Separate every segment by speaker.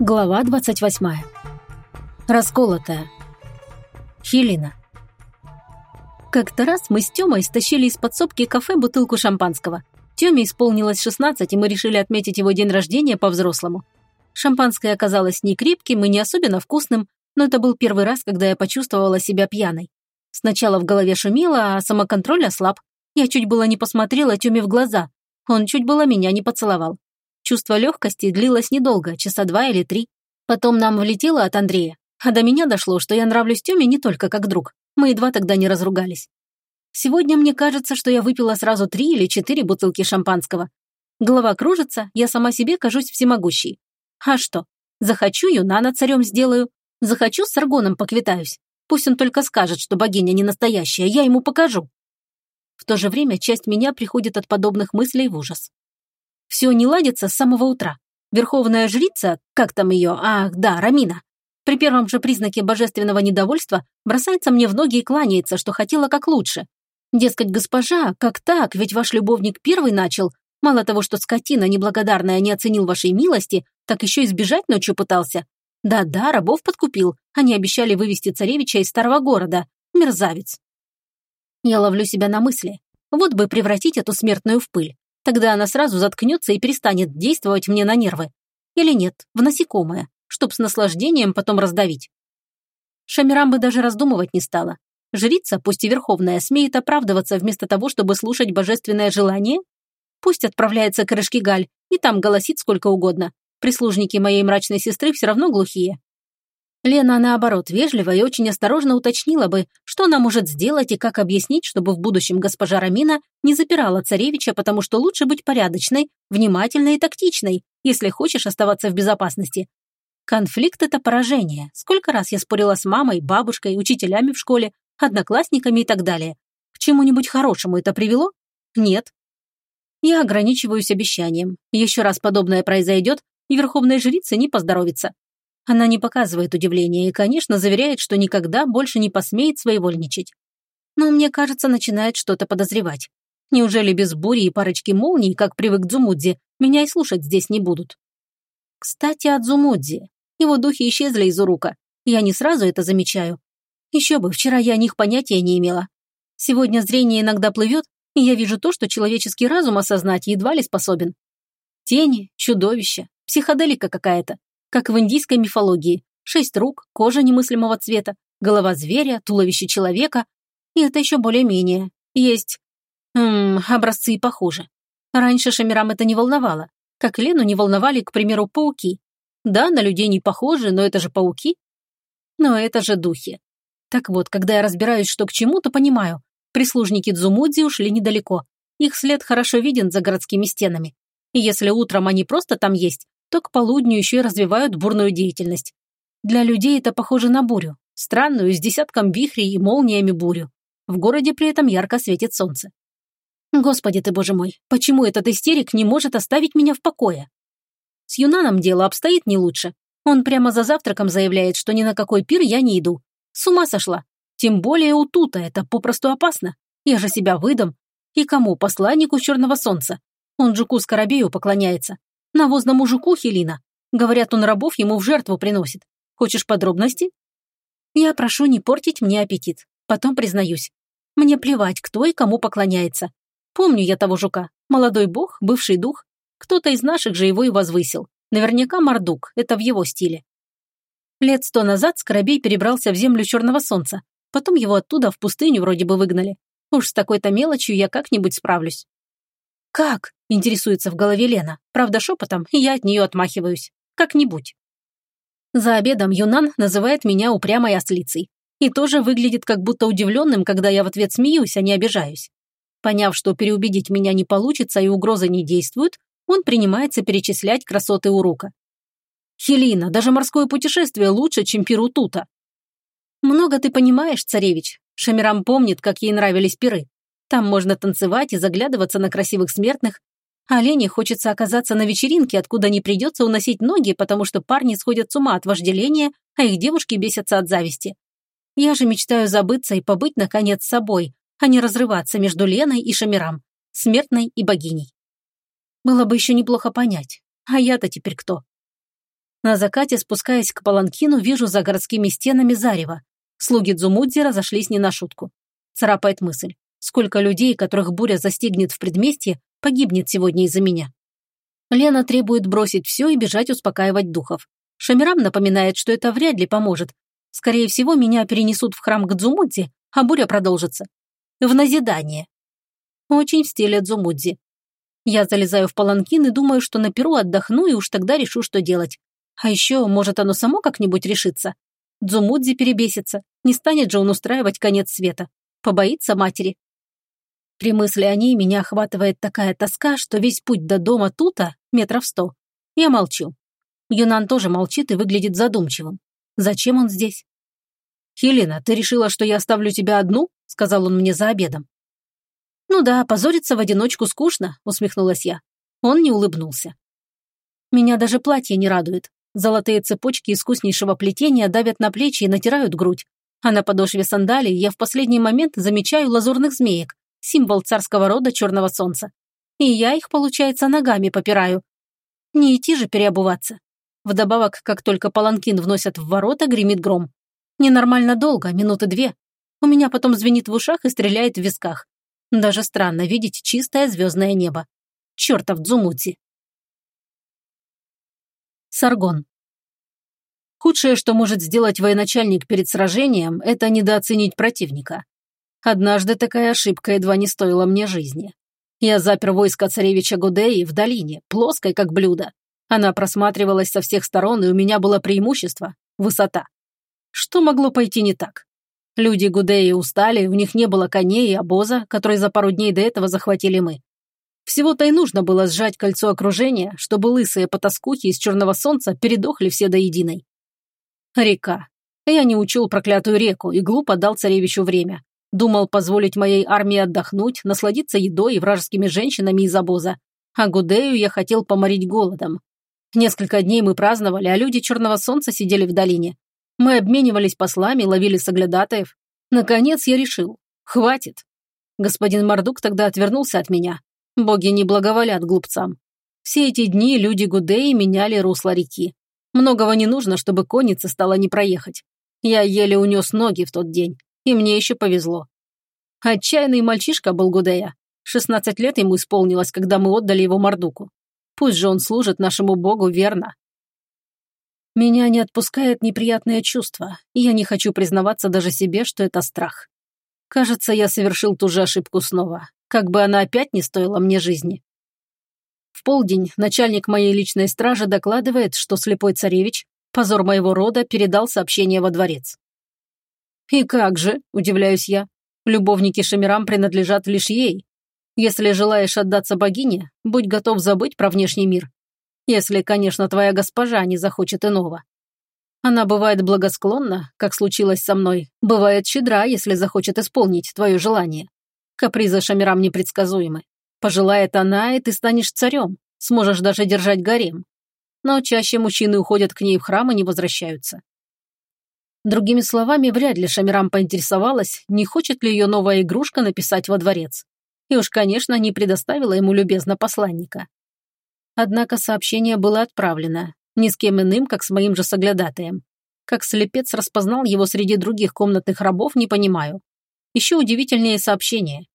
Speaker 1: Глава 28. Расколотая. Хелина. Как-то раз мы с Тёмой стащили из подсобки кафе бутылку шампанского. Тёме исполнилось 16, и мы решили отметить его день рождения по-взрослому. Шампанское оказалось не крепким и не особенно вкусным, но это был первый раз, когда я почувствовала себя пьяной. Сначала в голове шумело, а самоконтроль ослаб. Я чуть было не посмотрела Тёме в глаза. Он чуть было меня не поцеловал. Чувство легкости длилось недолго, часа два или три. Потом нам влетело от Андрея. А до меня дошло, что я нравлюсь Тёме не только как друг. Мы едва тогда не разругались. Сегодня мне кажется, что я выпила сразу три или четыре бутылки шампанского. Голова кружится, я сама себе кажусь всемогущей. А что? Захочу Юнана царем сделаю. Захочу с Аргоном поквитаюсь. Пусть он только скажет, что богиня не настоящая, я ему покажу. В то же время часть меня приходит от подобных мыслей в ужас. Все не ладится с самого утра. Верховная жрица, как там ее, ах, да, Рамина, при первом же признаке божественного недовольства бросается мне в ноги и кланяется, что хотела как лучше. Дескать, госпожа, как так, ведь ваш любовник первый начал. Мало того, что скотина неблагодарная не оценил вашей милости, так еще и сбежать ночью пытался. Да-да, рабов подкупил. Они обещали вывести царевича из старого города. Мерзавец. Я ловлю себя на мысли. Вот бы превратить эту смертную в пыль. Тогда она сразу заткнется и перестанет действовать мне на нервы. Или нет, в насекомое, чтоб с наслаждением потом раздавить. Шамирам бы даже раздумывать не стала. Жрица, пусть и верховная, смеет оправдываться вместо того, чтобы слушать божественное желание? Пусть отправляется к Рашкигаль и там голосит сколько угодно. Прислужники моей мрачной сестры все равно глухие. Лена, наоборот, вежливо и очень осторожно уточнила бы, что она может сделать и как объяснить, чтобы в будущем госпожа Рамина не запирала царевича, потому что лучше быть порядочной, внимательной и тактичной, если хочешь оставаться в безопасности. Конфликт – это поражение. Сколько раз я спорила с мамой, бабушкой, учителями в школе, одноклассниками и так далее. К чему-нибудь хорошему это привело? Нет. Я ограничиваюсь обещанием. Еще раз подобное произойдет, и верховной жрице не поздоровится. Она не показывает удивления и, конечно, заверяет, что никогда больше не посмеет своевольничать. Но мне кажется, начинает что-то подозревать. Неужели без бури и парочки молний, как привык Дзумудзи, меня и слушать здесь не будут? Кстати, о Дзумудзи. Его духи исчезли из урука. Я не сразу это замечаю. Еще бы, вчера я о них понятия не имела. Сегодня зрение иногда плывет, и я вижу то, что человеческий разум осознать едва ли способен. Тени, чудовища, психоделика какая-то как в индийской мифологии. Шесть рук, кожа немыслимого цвета, голова зверя, туловище человека. И это еще более-менее. Есть... Ммм, образцы и похуже. Раньше Шамирам это не волновало. Как Лену не волновали, к примеру, пауки. Да, на людей не похожи, но это же пауки. Но это же духи. Так вот, когда я разбираюсь, что к чему, то понимаю. Прислужники Дзумудзи ушли недалеко. Их след хорошо виден за городскими стенами. И если утром они просто там есть, то к полудню еще и развивают бурную деятельность. Для людей это похоже на бурю, странную, с десятком вихрей и молниями бурю. В городе при этом ярко светит солнце. Господи ты, боже мой, почему этот истерик не может оставить меня в покое? С Юнаном дело обстоит не лучше. Он прямо за завтраком заявляет, что ни на какой пир я не иду. С ума сошла. Тем более у Тута это попросту опасно. Я же себя выдам. И кому? Посланнику Черного Солнца. Он Жуку Скоробею поклоняется. Навозному мужику Хелина. Говорят, он рабов ему в жертву приносит. Хочешь подробности? Я прошу не портить мне аппетит. Потом признаюсь. Мне плевать, кто и кому поклоняется. Помню я того жука. Молодой бог, бывший дух. Кто-то из наших же его и возвысил. Наверняка Мордук, это в его стиле. Лет сто назад Скоробей перебрался в землю Черного Солнца. Потом его оттуда в пустыню вроде бы выгнали. Уж с такой-то мелочью я как-нибудь справлюсь. «Как?» – интересуется в голове Лена. Правда, шепотом, и я от нее отмахиваюсь. Как-нибудь. За обедом Юнан называет меня упрямой ослицей. И тоже выглядит как будто удивленным, когда я в ответ смеюсь, а не обижаюсь. Поняв, что переубедить меня не получится и угрозы не действуют, он принимается перечислять красоты урока. «Хелина, даже морское путешествие лучше, чем тута». «Много ты понимаешь, царевич». Шамирам помнит, как ей нравились пиры. Там можно танцевать и заглядываться на красивых смертных. А Лене хочется оказаться на вечеринке, откуда не придется уносить ноги, потому что парни сходят с ума от вожделения, а их девушки бесятся от зависти. Я же мечтаю забыться и побыть, наконец, собой, а не разрываться между Леной и Шамирам, смертной и богиней. Было бы еще неплохо понять, а я-то теперь кто? На закате, спускаясь к Паланкину, вижу за городскими стенами зарево. Слуги Дзумудзи разошлись не на шутку. Царапает мысль. Сколько людей, которых буря застигнет в предместье, погибнет сегодня из-за меня. Лена требует бросить все и бежать успокаивать духов. Шамирам напоминает, что это вряд ли поможет. Скорее всего, меня перенесут в храм к Дзумудзи, а буря продолжится. В назидание. Очень в стиле Дзумудзи. Я залезаю в паланкин и думаю, что на перу отдохну и уж тогда решу, что делать. А еще, может, оно само как-нибудь решится. Дзумудзи перебесится. Не станет же он устраивать конец света. Побоится матери. При мысли о ней меня охватывает такая тоска, что весь путь до дома Тута метров сто. Я молчу. Юнан тоже молчит и выглядит задумчивым. Зачем он здесь? «Хелена, ты решила, что я оставлю тебя одну?» — сказал он мне за обедом. «Ну да, позориться в одиночку скучно», — усмехнулась я. Он не улыбнулся. «Меня даже платье не радует. Золотые цепочки искуснейшего плетения давят на плечи и натирают грудь. А на подошве сандалий я в последний момент замечаю лазурных змеек, символ царского рода черного солнца. И я их, получается, ногами попираю. Не идти же переобуваться. Вдобавок, как только паланкин вносят в ворота, гремит гром. Ненормально долго, минуты две. У меня потом звенит в ушах и стреляет в висках. Даже странно видеть чистое звездное небо. Чертов Дзумути. Саргон. Худшее, что может сделать военачальник перед сражением, это недооценить противника. Однажды такая ошибка едва не стоила мне жизни. Я запер войско царевича Гудеи в долине, плоской как блюдо. Она просматривалась со всех сторон, и у меня было преимущество – высота. Что могло пойти не так? Люди Гудеи устали, у них не было коней и обоза, который за пару дней до этого захватили мы. Всего-то и нужно было сжать кольцо окружения, чтобы лысые потаскухи из черного солнца передохли все до единой. Река. Я не учил проклятую реку и глупо дал царевичу время. Думал позволить моей армии отдохнуть, насладиться едой и вражескими женщинами из обоза. А Гудею я хотел поморить голодом. Несколько дней мы праздновали, а люди Черного Солнца сидели в долине. Мы обменивались послами, ловили соглядатаев. Наконец я решил. Хватит. Господин Мардук тогда отвернулся от меня. Боги не благоволят глупцам. Все эти дни люди Гудеи меняли русло реки. Многого не нужно, чтобы конница стала не проехать. Я еле унес ноги в тот день. И мне еще повезло. Отчаянный мальчишка был Гудея. 16 лет ему исполнилось, когда мы отдали его Мордуку. Пусть же он служит нашему богу верно. Меня не отпускает неприятное чувство, и я не хочу признаваться даже себе, что это страх. Кажется, я совершил ту же ошибку снова, как бы она опять не стоила мне жизни. В полдень начальник моей личной стражи докладывает, что слепой царевич, позор моего рода, передал сообщение во дворец. «И как же?» – удивляюсь я. «Любовники Шамирам принадлежат лишь ей. Если желаешь отдаться богине, будь готов забыть про внешний мир. Если, конечно, твоя госпожа не захочет иного. Она бывает благосклонна, как случилось со мной, бывает щедра, если захочет исполнить твое желание. Капризы Шамирам непредсказуемы. Пожелает она, и ты станешь царем, сможешь даже держать гарем. Но чаще мужчины уходят к ней в храм и не возвращаются. Другими словами, вряд ли Шамирам поинтересовалась, не хочет ли ее новая игрушка написать во дворец. И уж, конечно, не предоставила ему любезно посланника. Однако сообщение было отправлено, ни с кем иным, как с моим же соглядатаем. Как слепец распознал его среди других комнатных рабов, не понимаю. Еще удивительнее сообщение.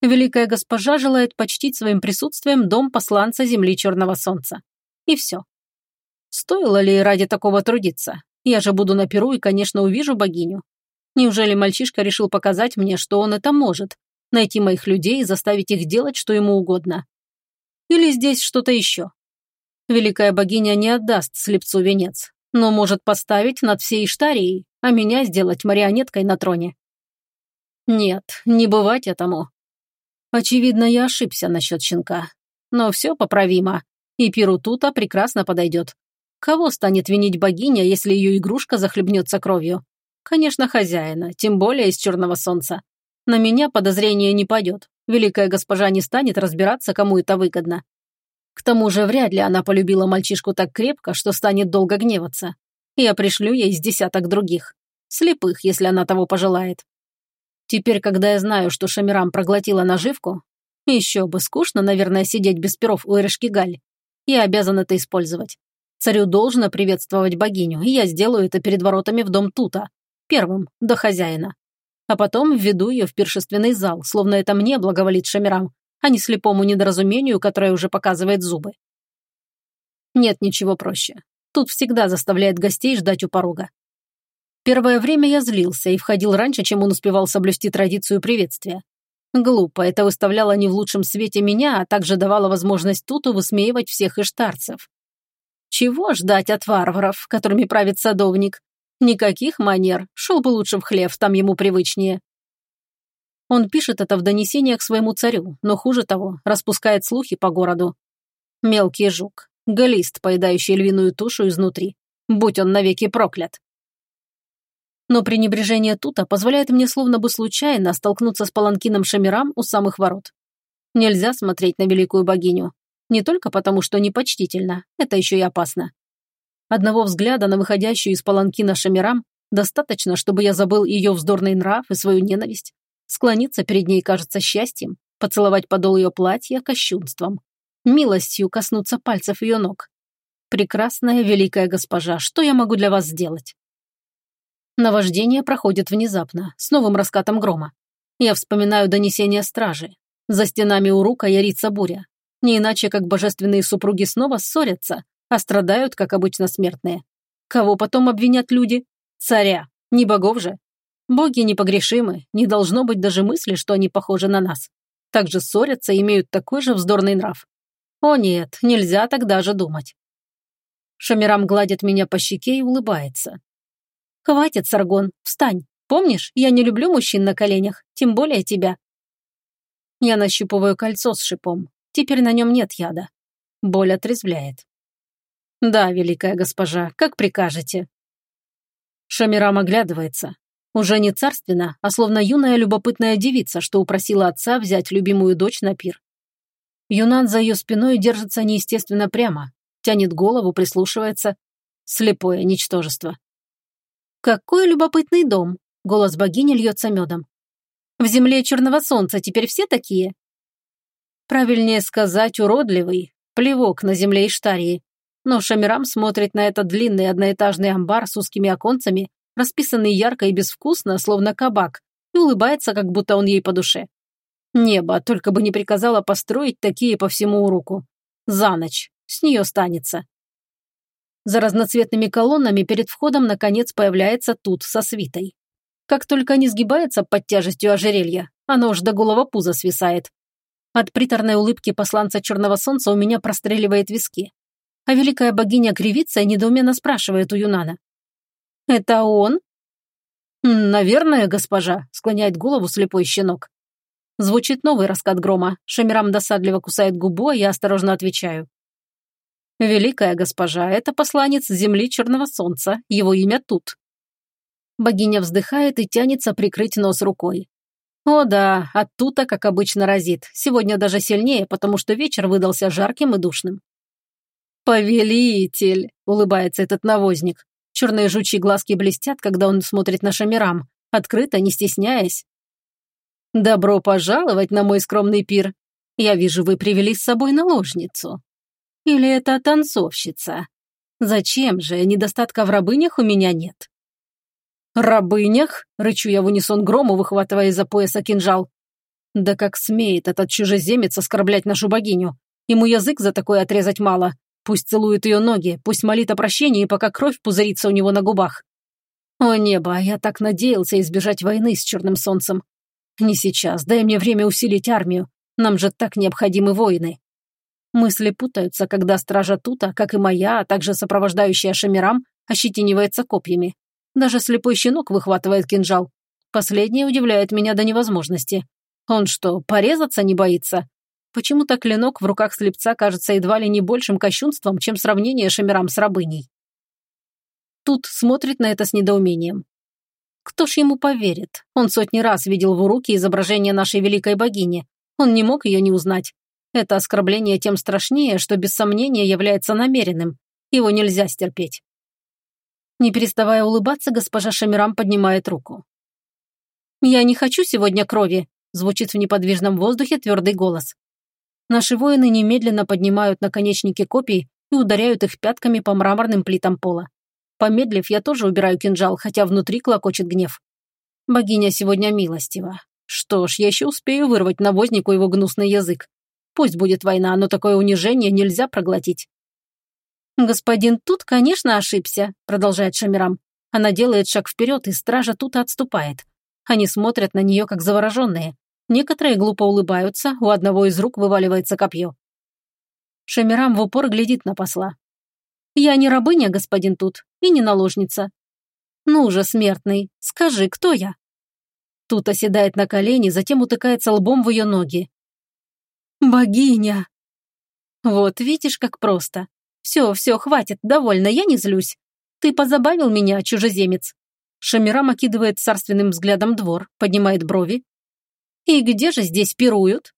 Speaker 1: Великая госпожа желает почтить своим присутствием дом посланца Земли Черного Солнца. И все. Стоило ли ради такого трудиться? Я же буду на Перу и, конечно, увижу богиню. Неужели мальчишка решил показать мне, что он это может? Найти моих людей и заставить их делать, что ему угодно? Или здесь что-то еще? Великая богиня не отдаст слепцу венец, но может поставить над всей Иштарией, а меня сделать марионеткой на троне. Нет, не бывать этому. Очевидно, я ошибся насчет щенка. Но все поправимо, и Пирутута прекрасно подойдет. Кого станет винить богиня, если ее игрушка захлебнется кровью? Конечно, хозяина, тем более из черного солнца. На меня подозрение не падет. Великая госпожа не станет разбираться, кому это выгодно. К тому же вряд ли она полюбила мальчишку так крепко, что станет долго гневаться. Я пришлю ей с десяток других. Слепых, если она того пожелает. Теперь, когда я знаю, что Шамирам проглотила наживку, еще бы скучно, наверное, сидеть без перов у Эрешкигаль. Я обязан это использовать. Царю должно приветствовать богиню, и я сделаю это перед воротами в дом Тута. Первым, до хозяина. А потом введу ее в пиршественный зал, словно это мне благоволит Шамирам, а не слепому недоразумению, которое уже показывает зубы. Нет ничего проще. Тут всегда заставляет гостей ждать у порога. Первое время я злился и входил раньше, чем он успевал соблюсти традицию приветствия. Глупо, это выставляло не в лучшем свете меня, а также давало возможность Туту высмеивать всех иштарцев. Чего ждать от варваров, которыми правит садовник? Никаких манер, шел бы лучше в хлев, там ему привычнее. Он пишет это в донесениях своему царю, но хуже того, распускает слухи по городу. Мелкий жук, глист, поедающий львиную тушу изнутри. Будь он навеки проклят. Но пренебрежение Тута позволяет мне словно бы случайно столкнуться с паланкином Шамирам у самых ворот. Нельзя смотреть на великую богиню. Не только потому, что непочтительно, это еще и опасно. Одного взгляда на выходящую из паланкина Шамирам достаточно, чтобы я забыл ее вздорный нрав и свою ненависть. Склониться перед ней кажется счастьем, поцеловать подол ее платья – кощунством. Милостью коснуться пальцев ее ног. Прекрасная великая госпожа, что я могу для вас сделать? Наваждение проходит внезапно, с новым раскатом грома. Я вспоминаю донесение стражи. За стенами Урука ярится буря. Не иначе, как божественные супруги снова ссорятся, а страдают, как обычно, смертные. Кого потом обвинят люди? Царя. Не богов же. Боги непогрешимы, не должно быть даже мысли, что они похожи на нас. Также ссорятся и имеют такой же вздорный нрав. О нет, нельзя тогда же думать. Шамирам гладит меня по щеке и улыбается. «Хватит, Саргон, встань. Помнишь, я не люблю мужчин на коленях, тем более тебя». Я нащупываю кольцо с шипом. Теперь на нем нет яда. Боль отрезвляет. «Да, великая госпожа, как прикажете». Шамирам оглядывается. Уже не царственно, а словно юная любопытная девица, что упросила отца взять любимую дочь на пир. Юнан за ее спиной держится неестественно прямо, тянет голову, прислушивается. Слепое ничтожество. «Какой любопытный дом!» — голос богини льется медом. «В земле черного солнца теперь все такие?» Правильнее сказать уродливый, плевок на земле Иштарии. Но Шамирам смотрит на этот длинный одноэтажный амбар с узкими оконцами, расписанный ярко и безвкусно, словно кабак, и улыбается, как будто он ей по душе. Небо только бы не приказало построить такие по всему уруку. За ночь. С нее станется. За разноцветными колоннами перед входом наконец появляется тут со свитой. Как только не сгибается под тяжестью ожерелья, оно уж до голого пуза свисает. От приторной улыбки посланца Черного Солнца у меня простреливает виски. А великая богиня кривится и недоуменно спрашивает у Юнана. «Это он?» «Наверное, госпожа», — склоняет голову слепой щенок. Звучит новый раскат грома. Шамирам досадливо кусает губу, а я осторожно отвечаю. «Великая госпожа, это посланец земли Черного Солнца, его имя тут». Богиня вздыхает и тянется прикрыть нос рукой. О да, оттуда, как обычно, разит. Сегодня даже сильнее, потому что вечер выдался жарким и душным. «Повелитель!» — улыбается этот навозник. Черные жучьи глазки блестят, когда он смотрит на Шамирам, открыто, не стесняясь. «Добро пожаловать на мой скромный пир. Я вижу, вы привели с собой наложницу. Или это танцовщица? Зачем же, недостатка в рабынях у меня нет. «Рабынях?» — рычу я в унисон грому, выхватывая из-за пояса кинжал. «Да как смеет этот чужеземец оскорблять нашу богиню? Ему язык за такое отрезать мало. Пусть целует ее ноги, пусть молит о прощении, пока кровь пузырится у него на губах. О небо, я так надеялся избежать войны с Черным Солнцем. Не сейчас, дай мне время усилить армию. Нам же так необходимы воины. Мысли путаются, когда стража Тута, как и моя, а также сопровождающая Шамирам, ощетинивается копьями. Даже слепой щенок выхватывает кинжал. Последнее удивляет меня до невозможности. Он что, порезаться не боится? Почему-то клинок в руках слепца кажется едва ли не большим кощунством, чем сравнение Шамирам с рабыней. Тут смотрит на это с недоумением. Кто ж ему поверит? Он сотни раз видел в уруке изображение нашей великой богини. Он не мог ее не узнать. Это оскорбление тем страшнее, что без сомнения является намеренным. Его нельзя стерпеть. Не переставая улыбаться, госпожа Шамирам поднимает руку. «Я не хочу сегодня крови», – звучит в неподвижном воздухе твердый голос. Наши воины немедленно поднимают наконечники копий, и ударяют их пятками по мраморным плитам пола. Помедлив, я тоже убираю кинжал, хотя внутри клокочет гнев. Богиня сегодня милостива. Что ж, я еще успею вырвать навознику его гнусный язык. Пусть будет война, но такое унижение нельзя проглотить. «Господин тут, конечно, ошибся», — продолжает Шамирам. Она делает шаг вперед, и стража тут отступает. Они смотрят на нее, как завороженные. Некоторые глупо улыбаются, у одного из рук вываливается копье. Шамирам в упор глядит на посла. «Я не рабыня, господин Тут, и не наложница. Ну же, смертный, скажи, кто я?» Тут оседает на колени, затем утыкается лбом в ее ноги. «Богиня!» «Вот видишь, как просто. Все, все, хватит, довольно, я не злюсь. Ты позабавил меня, чужеземец». Шамирам окидывает царственным взглядом двор, поднимает брови. «И где же здесь пируют?»